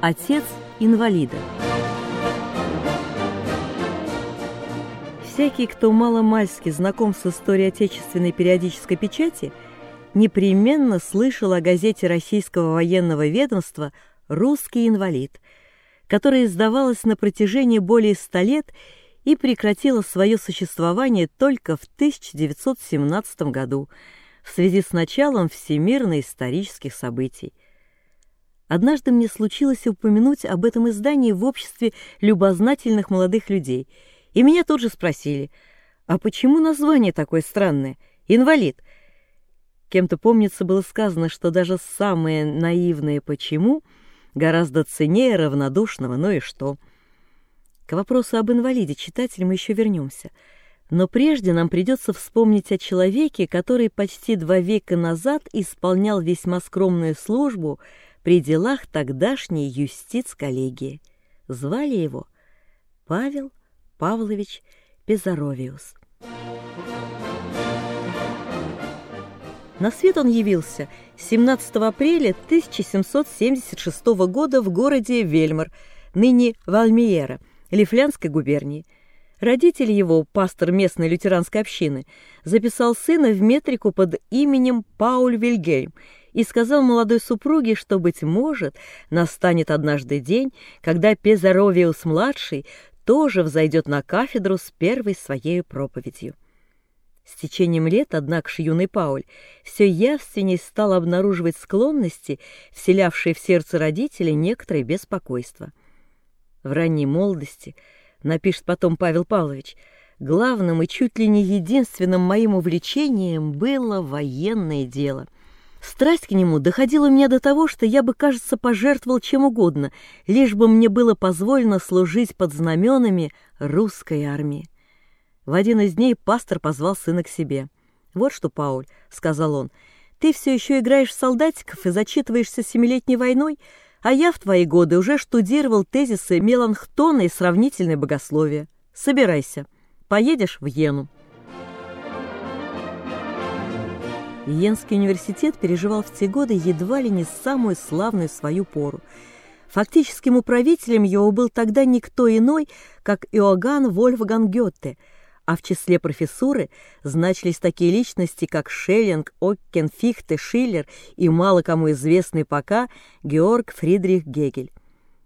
Отец инвалида. Всякий, кто маломальски знаком с историей отечественной периодической печати, непременно слышал о газете российского военного ведомства «Русский инвалид», которая издавалась на протяжении более ста лет и прекратила свое существование только в 1917 году в связи с началом всемирно-исторических событий. Однажды мне случилось упомянуть об этом издании в обществе любознательных молодых людей, и меня тут же спросили, а почему название такое странное «Инвалид»? Кем-то, помнится, было сказано, что даже самое наивное «почему» гораздо ценнее равнодушного «ну и что». К вопросу об инвалиде читатель мы еще вернемся. Но прежде нам придется вспомнить о человеке, который почти два века назад исполнял весьма скромную службу – при делах тогдашней юстиц-коллегии. Звали его Павел Павлович Пезаровиус. На свет он явился 17 апреля 1776 года в городе Вельмар, ныне Вальмиера, Лифлянской губернии. Родитель его, пастор местной лютеранской общины, записал сына в метрику под именем Пауль Вильгельм и сказал молодой супруге, что, быть может, настанет однажды день, когда Пезаровиус-младший тоже взойдет на кафедру с первой своей проповедью. С течением лет, однако юный Пауль все явственней стал обнаруживать склонности, вселявшие в сердце родителей некоторое беспокойство. В ранней молодости, напишет потом Павел Павлович, главным и чуть ли не единственным моим увлечением было военное дело — Страсть к нему доходила у меня до того, что я бы, кажется, пожертвовал чем угодно, лишь бы мне было позволено служить под знаменами русской армии. В один из дней пастор позвал сына к себе. «Вот что, Пауль», — сказал он, — «ты все еще играешь в солдатиков и зачитываешься Семилетней войной, а я в твои годы уже штудировал тезисы Меланхтона и сравнительное богословие. Собирайся, поедешь в Йену». Йенский университет переживал в те годы едва ли не самую славную свою пору. Фактическим управителем его был тогда никто иной, как Иоганн Вольфган Гёте, а в числе профессуры значились такие личности, как Шеллинг, Оккен, Фихте, Шиллер и мало кому известный пока Георг Фридрих Гегель.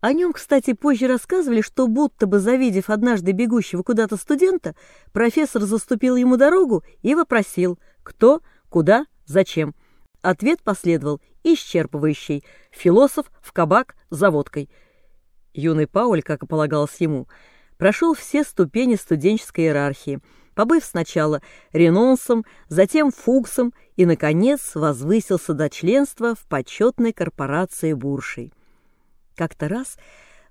О нем, кстати, позже рассказывали, что будто бы завидев однажды бегущего куда-то студента, профессор заступил ему дорогу и вопросил «Кто?», Куда? Зачем? Ответ последовал исчерпывающий. Философ в кабак за водкой. Юный Пауль, как и полагалось ему, прошел все ступени студенческой иерархии, побыв сначала ренонсом, затем фуксом и, наконец, возвысился до членства в почетной корпорации буршей. Как-то раз,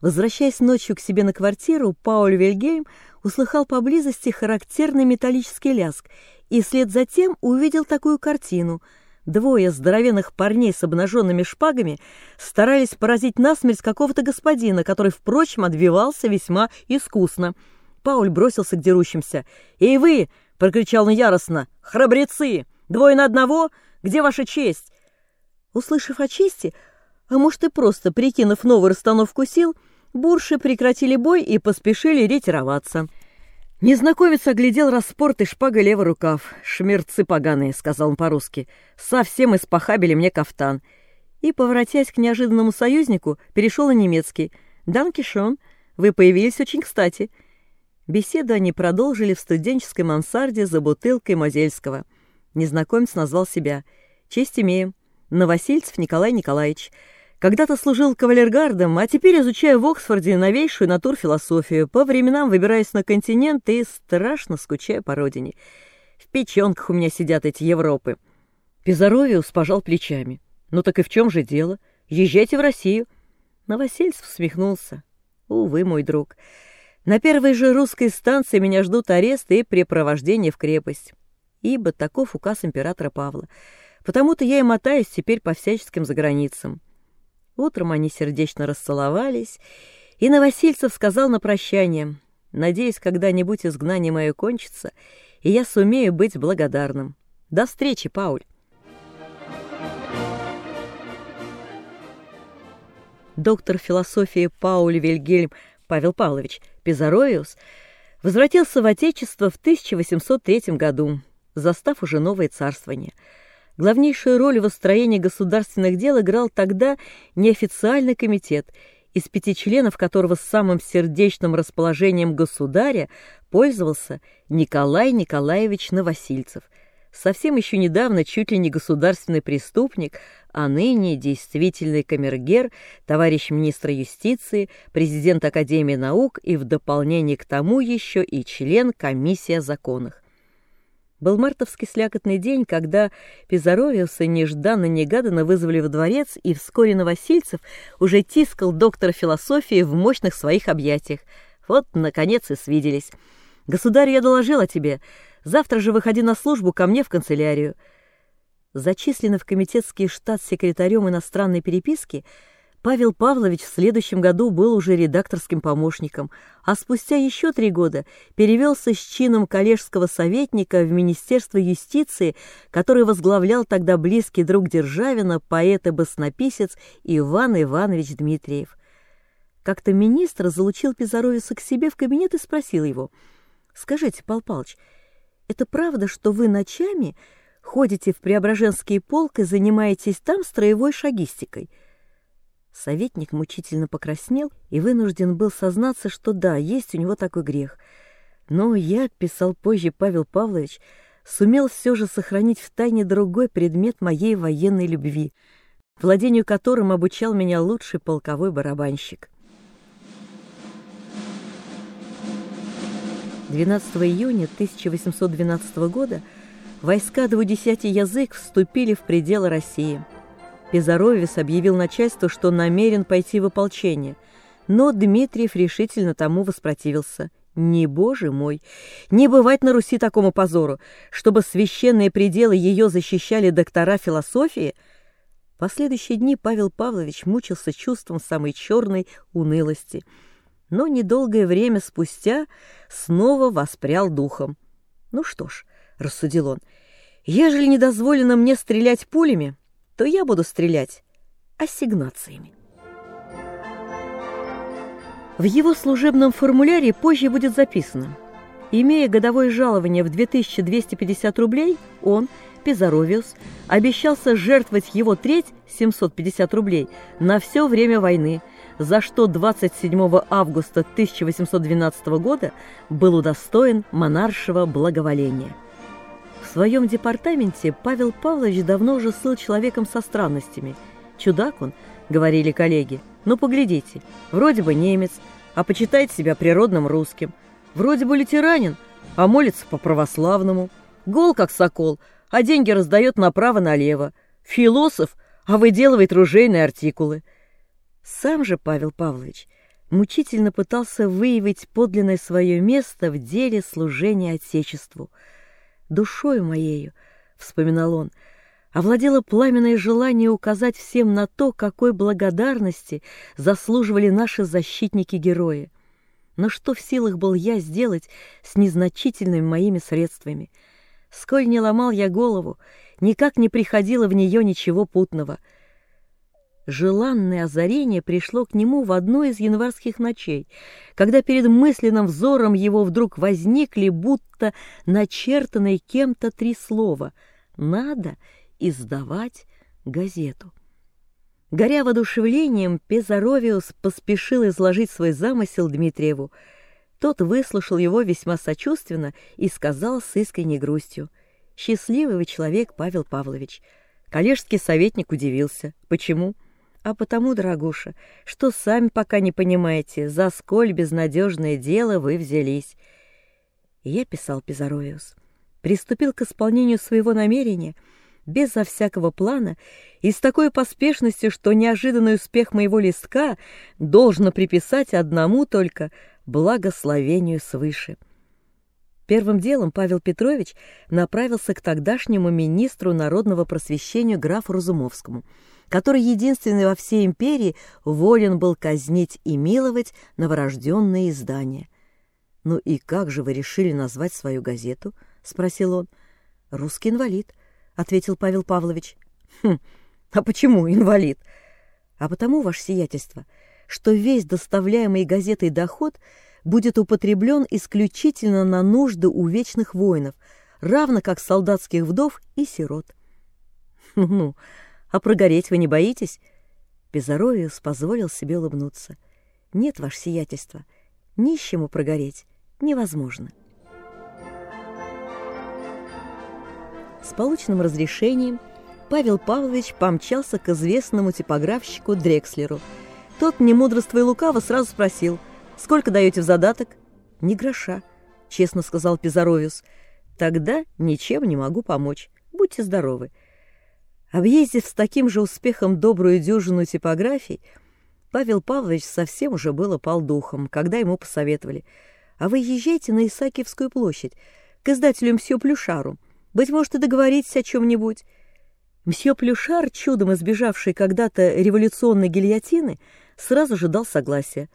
возвращаясь ночью к себе на квартиру, Пауль Вильгельм услыхал поблизости характерный металлический ляск и вслед за тем увидел такую картину. Двое здоровенных парней с обнаженными шпагами старались поразить насмерть какого-то господина, который, впрочем, отбивался весьма искусно. Пауль бросился к дерущимся. «Эй вы!» — прокричал он яростно. «Храбрецы! Двое на одного? Где ваша честь?» Услышав о чести, а может и просто прикинув новую расстановку сил, бурши прекратили бой и поспешили ретироваться. Незнакомец оглядел распорт и шпага левый рукав. «Шмерцы поганые», — сказал он по-русски. «Совсем испохабили мне кафтан». И, поворотясь к неожиданному союзнику, перешел на немецкий. «Данкишон, вы появились очень кстати». Беседу они продолжили в студенческой мансарде за бутылкой Мозельского. Незнакомец назвал себя. «Честь имею. Новосильцев Николай Николаевич». Когда-то служил кавалергардом, а теперь изучаю в Оксфорде новейшую натурфилософию, по временам выбираюсь на континент и страшно скучаю по родине. В печенках у меня сидят эти Европы. Пизаровиус пожал плечами. Ну так и в чем же дело? Езжайте в Россию. Новосельцев усмехнулся. Увы, мой друг. На первой же русской станции меня ждут арест и препровождение в крепость. Ибо таков указ императора Павла. Потому-то я и мотаюсь теперь по всяческим заграницам. Утром они сердечно расцеловались, и Новосильцев сказал на прощание, «Надеюсь, когда-нибудь изгнание мое кончится, и я сумею быть благодарным. До встречи, Пауль!» доктор философии Пауль Вильгельм Павел Павлович Пизароиус, возвратился в Отечество в 1803 году, застав уже новое царствование. Главнейшую роль в устроении государственных дел играл тогда неофициальный комитет, из пяти членов которого с самым сердечным расположением государя пользовался Николай Николаевич Новосильцев – совсем еще недавно чуть ли не государственный преступник, а ныне действительный камергер, товарищ министра юстиции, президент Академии наук и в дополнение к тому еще и член комиссии о законах. Был мартовский слякотный день, когда Пизаровиуса нежданно-негаданно вызвали в дворец, и вскоре Новосильцев уже тискал доктора философии в мощных своих объятиях. Вот, наконец, и свиделись. «Государь, я доложил о тебе. Завтра же выходи на службу ко мне в канцелярию. Зачисленный в комитетский штат секретарем иностранной переписки, Павел Павлович в следующем году был уже редакторским помощником, а спустя еще три года перевелся с чином коллежского советника в Министерство юстиции, который возглавлял тогда близкий друг Державина, поэт и баснописец Иван Иванович Дмитриев. Как-то министр залучил Пизаровиса к себе в кабинет и спросил его, «Скажите, Пал Палыч, — это правда, что вы ночами ходите в Преображенский полк и занимаетесь там строевой шагистикой?» Советник мучительно покраснел и вынужден был сознаться, что да, есть у него такой грех. Но я, писал позже Павел Павлович, сумел все же сохранить в тайне другой предмет моей военной любви, владению которым обучал меня лучший полковой барабанщик. 12 июня 1812 года войска двудесятий язык вступили в пределы России. Пизаровис объявил начальству, что намерен пойти в ополчение, но Дмитриев решительно тому воспротивился. «Не, боже мой, не бывать на Руси такому позору, чтобы священные пределы ее защищали доктора философии!» Последующие дни Павел Павлович мучился чувством самой черной унылости – но недолгое время спустя снова воспрял духом. «Ну что ж», — рассудил он, — «ежели не дозволено мне стрелять пулями, то я буду стрелять ассигнациями». В его служебном формуляре позже будет записано «Имея годовое жалование в 2250 рублей, он, Пизаровиус, обещался жертвовать его треть, 750 рублей, на все время войны, за что 27 августа 1812 года был удостоен монаршего благоволения. Своем департаменте Павел Павлович давно уже слыл человеком со странностями. «Чудак он», — говорили коллеги. «Ну, поглядите, вроде бы немец, а почитает себя природным русским. Вроде бы лютеранин, а молится по-православному. Гол, как сокол, а деньги раздает направо-налево. Философ, а выделывает ружейные артикулы». Сам же Павел Павлович мучительно пытался выявить подлинное свое место в деле служения Отечеству. «Душою моею», — вспоминал он, — овладело пламенное желание указать всем на то, какой благодарности заслуживали наши защитники-герои. Но что в силах был я сделать с незначительными моими средствами? Сколь не ломал я голову, никак не приходило в нее ничего путного — Желанное озарение пришло к нему в одну из январских ночей, когда перед мысленным взором его вдруг возникли будто начертанные кем-то три слова «надо издавать газету». Горя воодушевлением, Пезаровиус поспешил изложить свой замысел Дмитриеву. Тот выслушал его весьма сочувственно и сказал с искренней грустью. «Счастливый вы человек, Павел Павлович». Коллежский советник удивился. «Почему?» А потому, дорогуша, что сами пока не понимаете, за сколь безнадежное дело вы взялись. я писал Пизаровиус, приступил к исполнению своего намерения безо всякого плана и с такой поспешностью, что неожиданный успех моего листка должно приписать одному только благословению свыше. Первым делом Павел Петрович направился к тогдашнему министру народного просвещения графу Разумовскому — который единственный во всей империи волен был казнить и миловать новорожденные издания. «Ну и как же вы решили назвать свою газету?» — спросил он. «Русский инвалид», — ответил Павел Павлович. «Хм, а почему инвалид?» а потому, ваше сиятельство, что весь доставляемый газетой доход будет употреблен исключительно на нужды у вечных воинов, равно как солдатских вдов и сирот. Ну-ну, а прогореть вы не боитесь? Пизаровиус позволил себе улыбнуться. Нет, ваше сиятельство, нищему прогореть невозможно. С полученным разрешением Павел Павлович помчался к известному типографщику Дрекслеру. Тот, не мудрство и лукаво, сразу спросил, «Сколько даете в задаток?» «Ни гроша», — честно сказал Пизаровиус. «Тогда ничем не могу помочь. Будьте здоровы». Объездив с таким же успехом добрую дюжину типографий, Павел Павлович совсем уже было пал духом, когда ему посоветовали. «А вы езжайте на Исаакиевскую площадь, к издателю Мсье Плюшару. Быть может, и договоритесь о чем-нибудь». Мсье Плюшар, чудом избежавший когда-то революционной гильотины, сразу же дал согласие.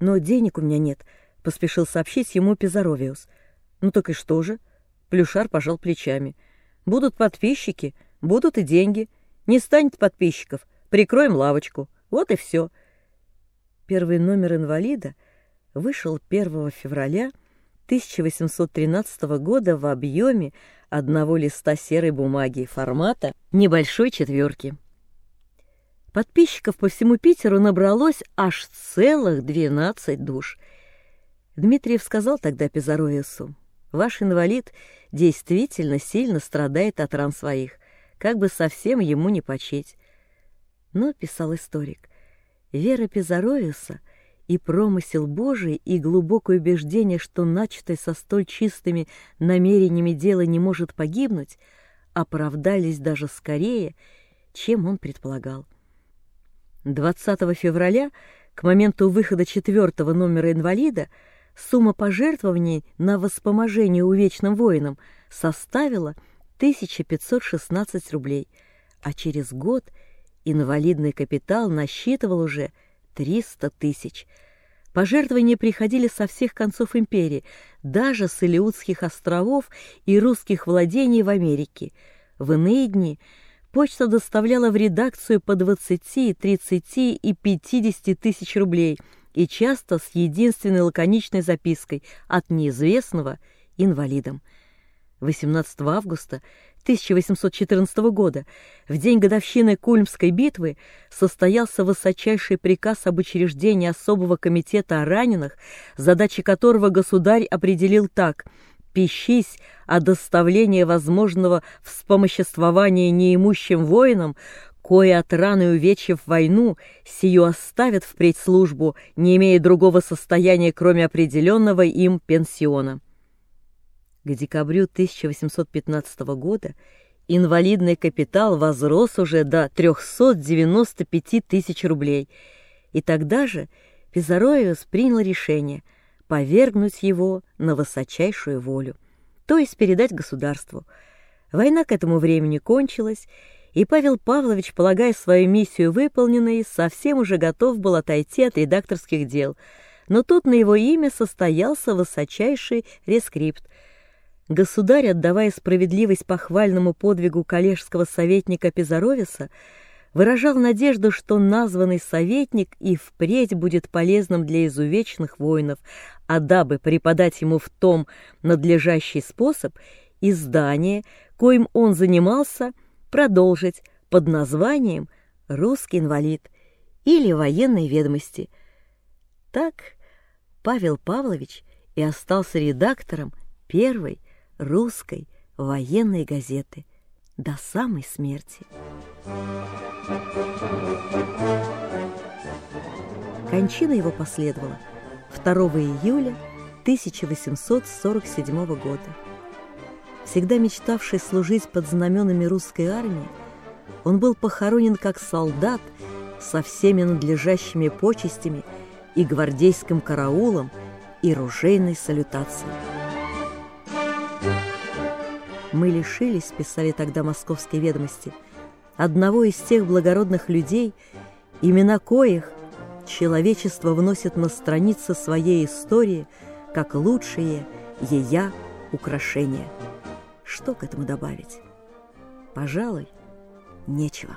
«Но денег у меня нет», — поспешил сообщить ему Пизаровиус. «Ну так и что же?» Плюшар пожал плечами. «Будут подписчики, будут и деньги. Не станет подписчиков, прикроем лавочку. Вот и все». Первый номер «Инвалида» вышел 1 февраля 1813 года в объеме одного листа серой бумаги формата небольшой четверки. Подписчиков по всему Питеру набралось аж целых двенадцать душ. Дмитриев сказал тогда Пизаровису, «Ваш инвалид действительно сильно страдает от ран своих, как бы совсем ему не почить». Но, писал историк, вера Пизаровиса — и промысел Божий, и глубокое убеждение, что начатое со столь чистыми намерениями дело не может погибнуть, оправдались даже скорее, чем он предполагал. 20 февраля, к моменту выхода четвертого номера «Инвалида», сумма пожертвований на воспоможение увечным воинам составила 1516 рублей, а через год инвалидный капитал насчитывал уже – 300 тысяч. Пожертвования приходили со всех концов империи, даже с Илиутских островов и русских владений в Америке. В иные дни почта доставляла в редакцию по 20, 30 и 50 тысяч рублей и часто с единственной лаконичной запиской от неизвестного инвалидам. 18 августа 1814 года, в день годовщины Кульмской битвы, состоялся высочайший приказ об учреждении особого комитета о раненых, задачи которого государь определил так «пищись о доставлении возможного вспомоществования неимущим воинам, кое от раны увечья в войну сию оставят впредь службу, не имея другого состояния, кроме определенного им пенсиона». К декабрю 1815 года инвалидный капитал возрос уже до 395 тысяч рублей, и тогда же Пизароевс принял решение повергнуть его на высочайшую волю, то есть передать государству. Война к этому времени кончилась, и Павел Павлович, полагая свою миссию выполненной, совсем уже готов был отойти от редакторских дел, но тут на его имя состоялся высочайший рескрипт – Государь, отдавая справедливость похвальному подвигу коллежского советника Пизаровиса, выражал надежду, что названный советник и впредь будет полезным для изувеченных воинов, а дабы преподать ему в том надлежащий способ, издание, коим он занимался, продолжить под названием «Русский инвалид» или «Военные ведомости». Так Павел Павлович и остался редактором первой русской военной газеты до самой смерти. Кончина его последовала 2 июля 1847 года. Всегда мечтавший служить под знаменами русской армии, он был похоронен как солдат со всеми надлежащими почестями и гвардейским караулом, и ружейной салютацией. Мы лишились, писали тогда московские ведомости, одного из тех благородных людей, имена коих человечество вносит на страницы своей истории как лучшие ея украшения. Что к этому добавить? Пожалуй, нечего.